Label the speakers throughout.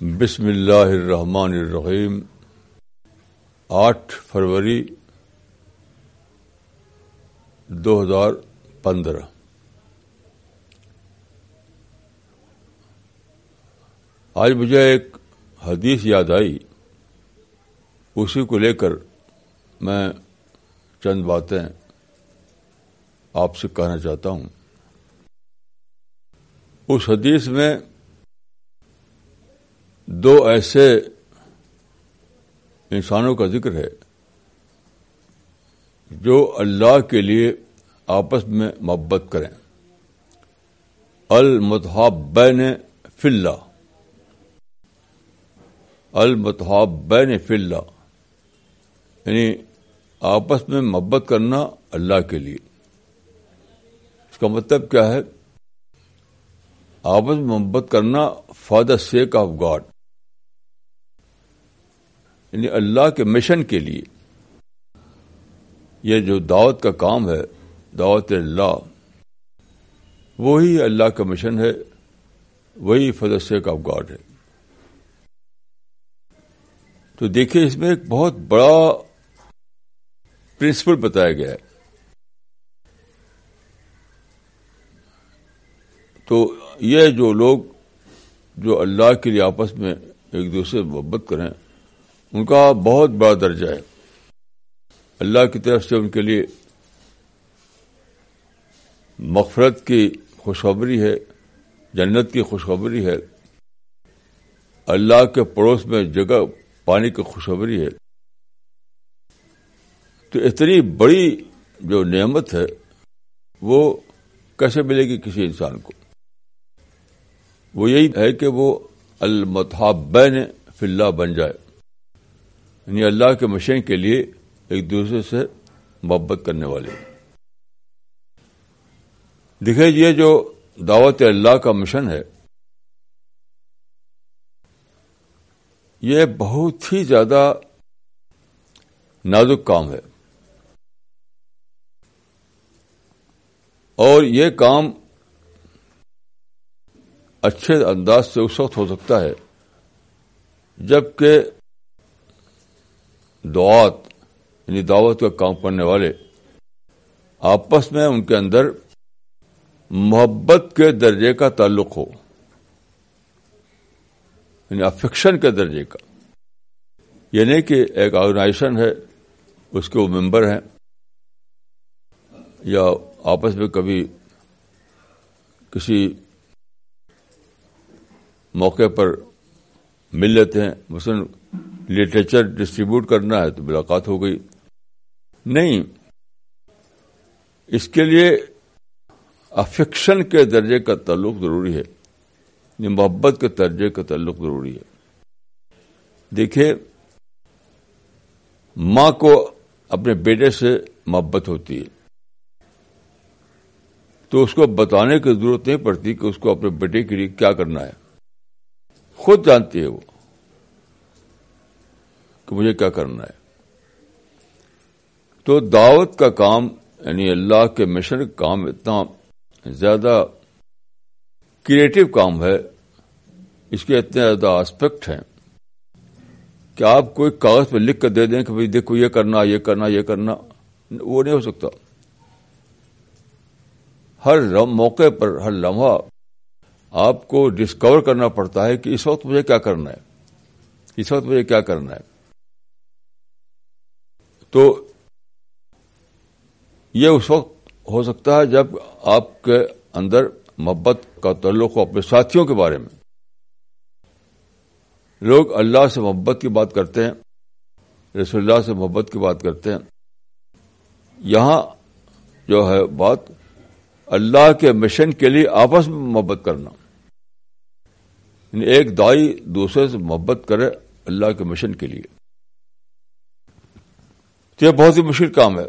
Speaker 1: بسم اللہ الرحمن الرحیم۔ آٹھ فروری دو ہزار پندرہ۔ آج مجھے ایک حدیث یاد آئی۔ اسی کو لے کر میں چند باتیں آپ سے کہنا چاہتا ہوں۔ اس حدیث میں دو ایسے انسانوں کا ذکر ہے جو اللہ کے لیے آپس میں محبت کریں۔ المتحاب بین فلّہ المتحاب بین فلّہ یعنی آپس میں محبت کرنا اللہ کے لیے۔ اس کا مطلب کیا ہے؟ آپس میں محبت کرنا for the sake of God. یعنی اللہ کے مشن کے لیے یہ جو دعوت کا کام ہے، دعوت اللہ، وہی اللہ کا مشن ہے، وہی فدسیک آف گاڈ ہے۔ تو دیکھیے اس میں ایک بہت بڑا پرنسپل بتایا گیا ہے۔ تو یہ جو لوگ جو اللہ کے لیے آپس میں ایک دوسرے سے محبت کریں ان کا بہت بڑا درجہ ہے۔ اللہ کی طرف سے ان کے لیے مغفرت کی خوشخبری ہے، جنت کی خوشخبری ہے۔ اللہ کے پڑوس میں جگہ پانی کی خوشخبری ہے۔ تو اتنی بڑی جو نعمت ہے، وہ کیسے ملے گی کسی انسان کو؟ وہ یہی ہے کہ وہ المتحابین فی اللہ بن جائے۔ یعنی اللہ کے مشین کے لیے ایک دوسرے سے محبت کرنے والے۔ دیکھیے یہ جو دعوت اللہ کا مشن ہے، یہ بہت ہی زیادہ نازک کام ہے۔ اور یہ کام اچھے انداز سے اس وقت ہو سکتا ہے، جبکہ دعات یعنی دعوت کا کام کرنے والے، آپس میں ان کے اندر محبت کے درجے کا تعلق ہو یعنی افیکشن کے درجے کا۔ یہ نہیں کہ ایک آرگنائزیشن ہے، اس کے وہ ممبر ہیں، یا آپس میں کبھی کسی موقع پر مل لیتے ہیں، مثلاً لٹریچر ڈسٹریبیوٹ کرنا ہے تو ملاقات ہو گئی۔ نہیں، اس کے لیے افیکشن کے درجے کا تعلق ضروری ہے۔ محبت کے درجے کا تعلق ضروری ہے۔ دیکھیے، ماں کو اپنے بیٹے سے محبت ہوتی ہے۔ تو اس کو بتانے کی ضرورت نہیں پڑتی کہ اس کو اپنے بیٹے کے لیے کیا کرنا ہے۔ خود جانتی ہے وہ۔ کہ مجھے کیا کرنا ہے؟ تو دعوت کا کام یعنی اللہ کے مشن کا کام اتنا زیادہ کریٹو کام ہے، اس کے اتنے زیادہ آسپیکٹ ہیں کہ آپ کوئی کاغذ پہ لکھ کر دے دیں کہ بھائی دیکھو یہ کرنا یہ کرنا یہ کرنا، وہ نہیں ہو سکتا۔ ہر موقع پر، ہر لمحہ آپ کو ڈسکور کرنا پڑتا ہے کہ اس وقت مجھے کیا کرنا ہے؟ اس وقت مجھے کیا کرنا ہے؟ تو یہ اس وقت ہو سکتا ہے جب آپ کے اندر محبت کا تعلق ہو اپنے ساتھیوں کے بارے میں۔ لوگ اللہ سے محبت کی بات کرتے ہیں، رسول اللہ سے محبت کی بات کرتے ہیں۔ یہاں جو ہے بات، اللہ کے مشن کے لیے آپس میں محبت کرنا۔ یعنی ایک دائی دوسرے سے محبت کرے اللہ کے مشن کے لیے۔ تو یہ بہت ہی مشکل کام ہے۔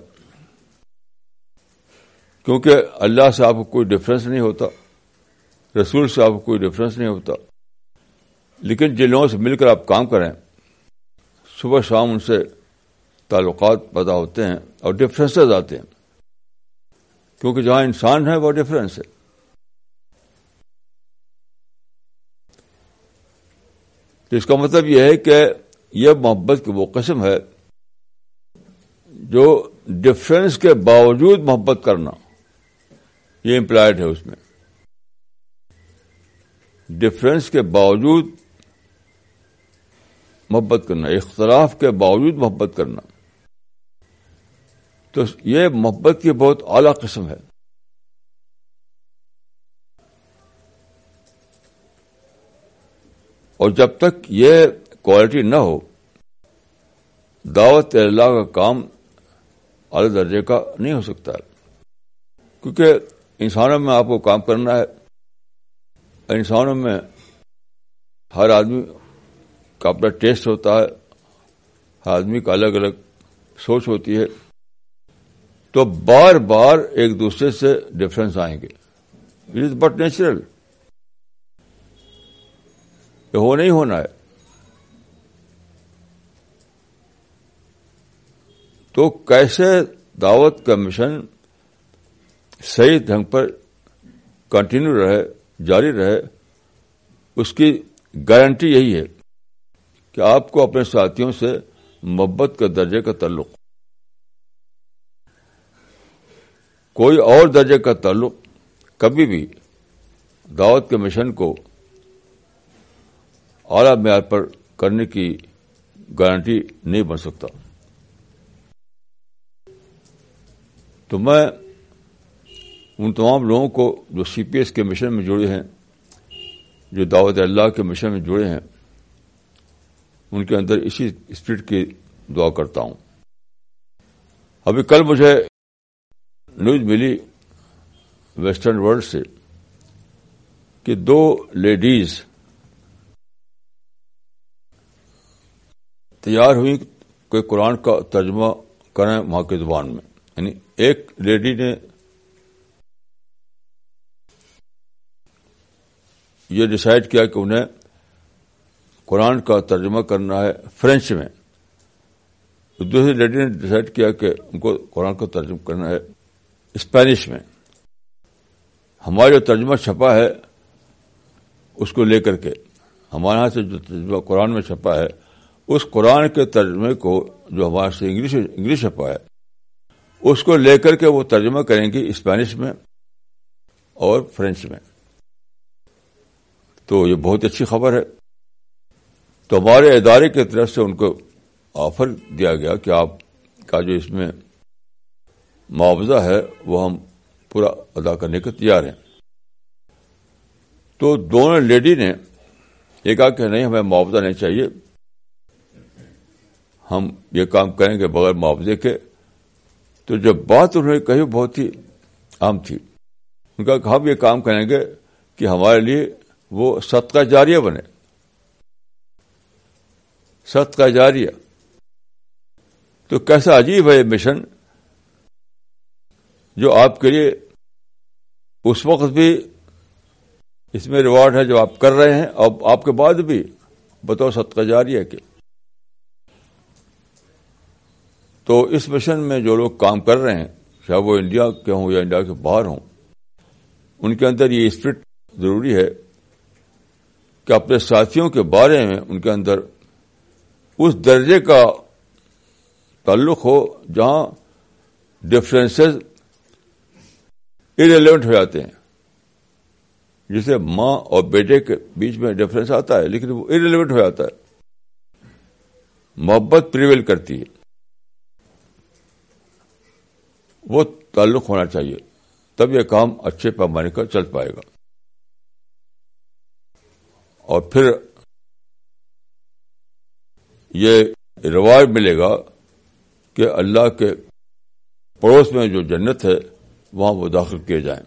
Speaker 1: کیونکہ اللہ سے آپ کو کوئی ڈفرینس نہیں ہوتا، رسول سے آپ کو کوئی ڈفرینس نہیں ہوتا۔ لیکن جن لوگوں سے مل کر آپ کام کریں، صبح شام ان سے تعلقات پیدا ہوتے ہیں اور ڈفرینسز آتے ہیں۔ کیونکہ جہاں انسان ہے، وہ ڈفرینس ہے۔ تو اس کا مطلب یہ ہے کہ یہ محبت کی وہ قسم ہے جو ڈفرینس کے باوجود محبت کرنا، یہ امپلائڈ ہے اس میں۔ ڈفرینس کے باوجود محبت کرنا، اختلاف کے باوجود محبت کرنا۔ تو یہ محبت کی بہت اعلی قسم ہے۔ اور جب تک یہ کوالٹی نہ ہو، دعوت اللہ کا کام اعلی درجے کا نہیں ہو سکتا ہے۔ کیونکہ انسانوں میں آپ کو کام کرنا ہے۔ انسانوں میں ہر آدمی کا اپنا ٹیسٹ ہوتا ہے۔ ہر آدمی کا الگ الگ سوچ ہوتی ہے۔ تو بار بار ایک دوسرے سے ڈفرینس آئیں گے۔ اٹ از بٹ نیچرل یہ ہو نہیں ہونا ہے۔ تو کیسے دعوت کا مشن صحیح ڈھنگ پر کنٹینیو رہے، جاری رہے، اس کی گارنٹی یہی ہے کہ آپ کو اپنے ساتھیوں سے محبت کے درجے کا تعلق۔ کوئی اور درجے کا تعلق کبھی بھی دعوت کے مشن کو اعلی معیار پر کرنے کی گارنٹی نہیں بن سکتا۔ تو میں ان تمام لوگوں کو جو سی پی ایس کے مشن میں جڑے ہیں، جو دعوت اللہ کے مشن میں جڑے ہیں، ان کے اندر اسی اسپرٹ کی دعا کرتا ہوں۔ ابھی کل مجھے نیوز ملی ویسٹرن ورلڈ سے کہ دو لیڈیز تیار ہوئی کہ قرآن کا ترجمہ کریں وہاں کی زبان میں۔ یعنی ایک لیڈی نے یہ ڈسائڈ کیا کہ انہیں قرآن کا ترجمہ کرنا ہے فرینچ میں۔ دوسری لیڈی نے ڈسائڈ کیا کہ ان کو قرآن کا ترجمہ کرنا ہے اسپینش میں۔ ہمارا جو ترجمہ چھپا ہے اس کو لے کر کے، ہمارے یہاں سے جو ترجمہ قرآن میں چھپا ہے، اس قرآن کے ترجمے کو جو ہمارے ہاں سے انگلش انگلش چھپا ہے اس کو لے کر کے وہ ترجمہ کریں گی اسپینش میں اور فرینچ میں۔ تو یہ بہت اچھی خبر ہے۔ تو ہمارے ادارے کی طرف سے ان کو آفر دیا گیا کہ آپ کا جو اس میں معاوضہ ہے، وہ ہم پورا ادا کرنے کے تیار ہیں۔ تو دونوں لیڈی نے یہ کہا کہ نہیں، ہمیں معاوضہ نہیں چاہیے۔ ہم یہ کام کریں گے بغیر معاوضے کے۔ تو جب بات انہوں نے کہی بہت ہی عام تھی۔ ان کا کہ ہم یہ کام کریں گے کہ ہمارے لیے وہ صدقہ جاریہ بنے۔ صدقہ جاریہ۔ تو کیسا عجیب ہے یہ مشن جو آپ کے لیے اس وقت بھی اس میں ریوارڈ ہے جو آپ کر رہے ہیں اور آپ کے بعد بھی بطور صدقہ جاری ہے کہ تو اس مشن میں جو لوگ کام کر رہے ہیں چاہے وہ انڈیا کے ہوں یا انڈیا کے باہر ہوں، ان کے اندر یہ اسپرٹ ضروری ہے کہ اپنے ساتھیوں کے بارے میں ان کے اندر اس درجے کا تعلق ہو جہاں ڈفرینسز ریلیونٹ ہو جاتے ہیں، جسے ماں اور بیٹے کے بیچ میں ڈفرینس آتا ہے، لیکن وہ ریلیونٹ ہو جاتا ہے، محبت پریویل کرتی ہے۔ وہ تعلق ہونا چاہیے۔ تب یہ کام اچھے پیمانے کا چل پائے گا۔ اور پھر یہ رواج ملے گا کہ اللہ کے پڑوس میں جو جنت ہے، وہاں وہ داخل کیے جائیں۔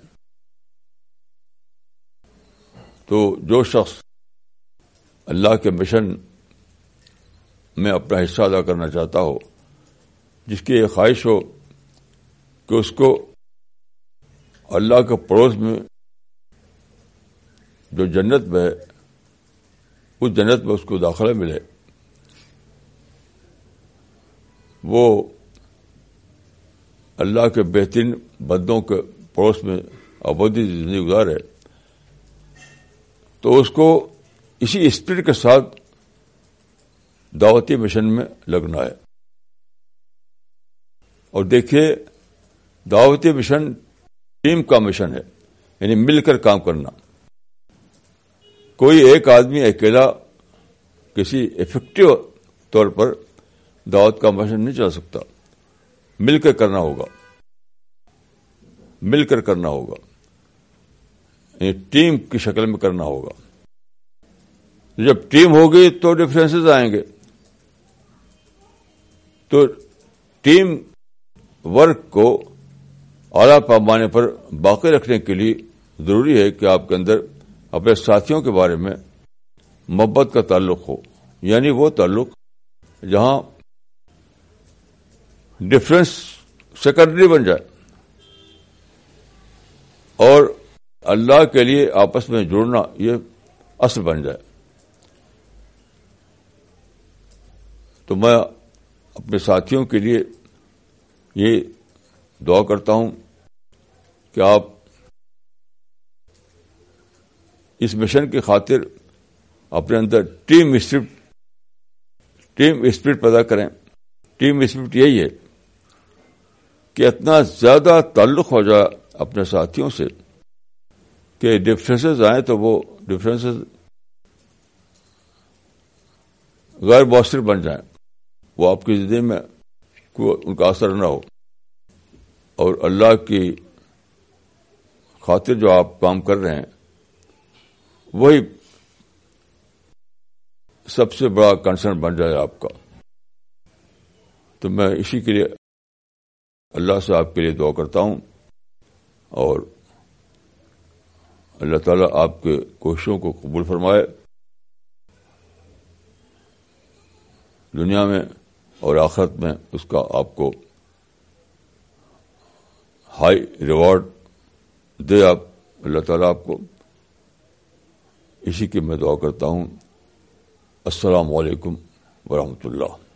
Speaker 1: تو جو شخص اللہ کے مشن میں اپنا حصہ ادا کرنا چاہتا ہو، جس کی یہ خواہش ہو کہ اس کو اللہ کے پڑوس میں جو جنت میں ہے، اس جنت میں اس کو داخلہ ملے۔ وہ اللہ کے بہترین بندوں کے پڑوس میں آبادی زندگی گزارے تو اس کو اسی اسپرٹ کے ساتھ دعوتی مشن میں لگنا ہے۔ اور دیکھیے دعوتی مشن ٹیم کا مشن ہے یعنی مل کر کام کرنا۔ کوئی ایک آدمی اکیلا کسی افیکٹو طور پر دعوت کا مشن نہیں چلا سکتا۔ مل کر کرنا ہوگا۔ مل کر کرنا ہوگا۔ یعنی ٹیم کی شکل میں کرنا ہوگا۔ جب ٹیم ہوگی تو ڈفرینسز آئیں گے۔ تو ٹیم ورک کو اعلی پیمانے پر باقی رکھنے کے لیے ضروری ہے کہ آپ کے اندر اپنے ساتھیوں کے بارے میں محبت کا تعلق ہو۔ یعنی وہ تعلق جہاں ڈفرینس سیکنڈری بن جائے۔ اور اللہ کے لیے آپس میں جڑنا یہ اصل بن جائے۔ تو میں اپنے ساتھیوں کے لیے یہ دعا کرتا ہوں۔ کہ آپ اس مشن کی خاطر اپنے اندر ٹیم اسپرٹ ٹیم اسپرٹ پیدا کریں۔ ٹیم اسپرٹ یہی ہے کہ اتنا زیادہ تعلق ہو جائے اپنے ساتھیوں سے کہ ڈفرینسز آئیں تو وہ ڈفرینسز غیر مؤثر بن جائیں۔ وہ آپ کی زندگی میں ان کا اثر نہ ہو۔ اور اللہ کی خاطر جو آپ کام کر رہے ہیں، وہی سب سے بڑا کنسرن بن جائے آپ کا۔ تو میں اسی کے لیے اللہ سے آپ کے لیے دعا کرتا ہوں اور اللہ تعالیٰ آپ کے کوششوں کو قبول فرمائے۔ دنیا میں اور آخرت میں اس کا آپ کو ہائی ریوارڈ دے آپ، اللہ تعالیٰ آپ کو اسی کی میں دعا کرتا ہوں۔ السلام علیکم ورحمۃ اللہ۔